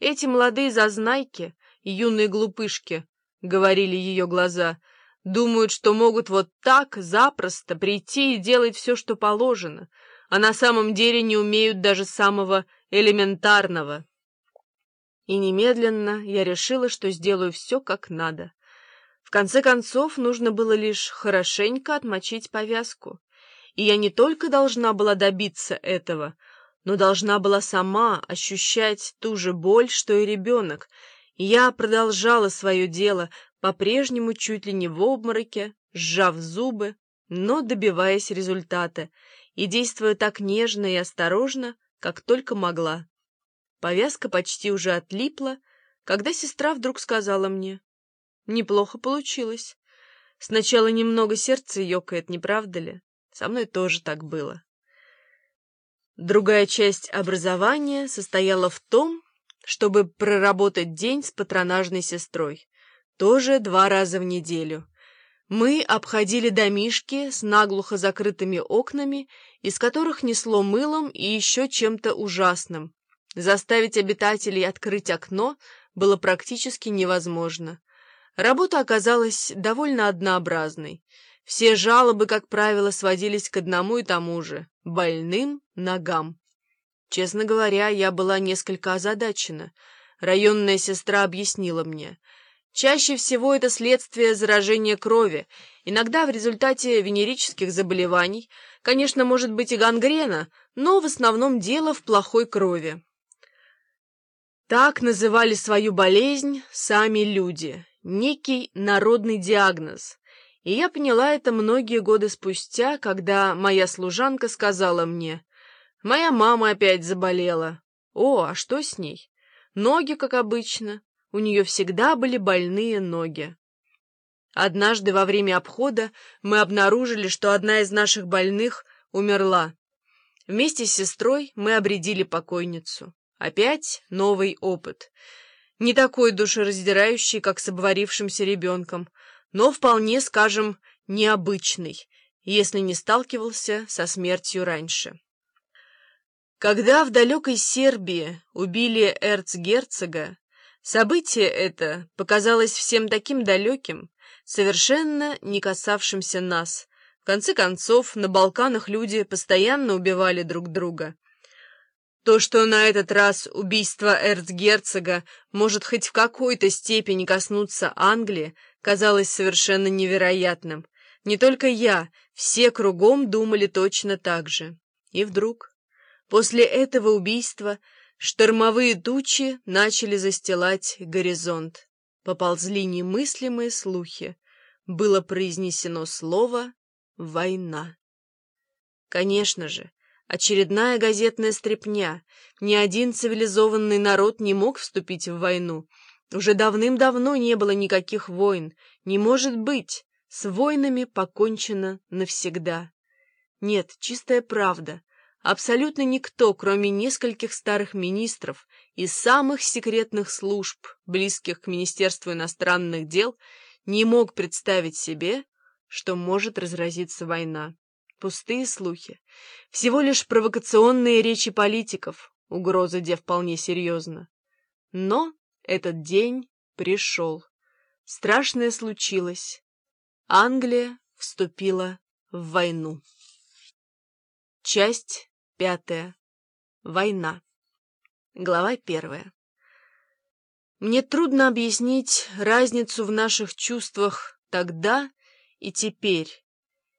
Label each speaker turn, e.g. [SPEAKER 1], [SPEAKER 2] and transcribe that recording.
[SPEAKER 1] Эти молодые зазнайки, юные глупышки, — говорили ее глаза, — думают, что могут вот так запросто прийти и делать все, что положено, а на самом деле не умеют даже самого элементарного. И немедленно я решила, что сделаю все как надо. В конце концов, нужно было лишь хорошенько отмочить повязку. И я не только должна была добиться этого, но должна была сама ощущать ту же боль, что и ребенок. И я продолжала свое дело, по-прежнему чуть ли не в обмороке, сжав зубы, но добиваясь результата и действуя так нежно и осторожно, как только могла. Повязка почти уже отлипла, когда сестра вдруг сказала мне, «Неплохо получилось. Сначала немного сердце ёкает, не правда ли? Со мной тоже так было». Другая часть образования состояла в том, чтобы проработать день с патронажной сестрой, тоже два раза в неделю. Мы обходили домишки с наглухо закрытыми окнами, из которых несло мылом и еще чем-то ужасным, Заставить обитателей открыть окно было практически невозможно. Работа оказалась довольно однообразной. Все жалобы, как правило, сводились к одному и тому же — больным ногам. Честно говоря, я была несколько озадачена. Районная сестра объяснила мне. Чаще всего это следствие заражения крови. Иногда в результате венерических заболеваний, конечно, может быть и гангрена, но в основном дело в плохой крови. Так называли свою болезнь сами люди, некий народный диагноз. И я поняла это многие годы спустя, когда моя служанка сказала мне, «Моя мама опять заболела». «О, а что с ней?» «Ноги, как обычно. У нее всегда были больные ноги». Однажды во время обхода мы обнаружили, что одна из наших больных умерла. Вместе с сестрой мы обредили покойницу. Опять новый опыт. Не такой душераздирающий, как с обварившимся ребенком, но вполне, скажем, необычный, если не сталкивался со смертью раньше. Когда в далекой Сербии убили эрцгерцога, событие это показалось всем таким далеким, совершенно не касавшимся нас. В конце концов, на Балканах люди постоянно убивали друг друга — то, что на этот раз убийство эрцгерцога может хоть в какой-то степени коснуться Англии, казалось совершенно невероятным. Не только я, все кругом думали точно так же. И вдруг, после этого убийства, штормовые тучи начали застилать горизонт. Поползли немыслимые слухи. Было произнесено слово «война». Конечно же, Очередная газетная стряпня. Ни один цивилизованный народ не мог вступить в войну. Уже давным-давно не было никаких войн. Не может быть. С войнами покончено навсегда. Нет, чистая правда. Абсолютно никто, кроме нескольких старых министров и самых секретных служб, близких к Министерству иностранных дел, не мог представить себе, что может разразиться война. Пустые слухи. Всего лишь провокационные речи политиков, угроза где вполне серьезно. Но этот день пришел. Страшное случилось. Англия вступила в войну. Часть пятая. Война. Глава первая. Мне трудно объяснить разницу в наших чувствах тогда и теперь.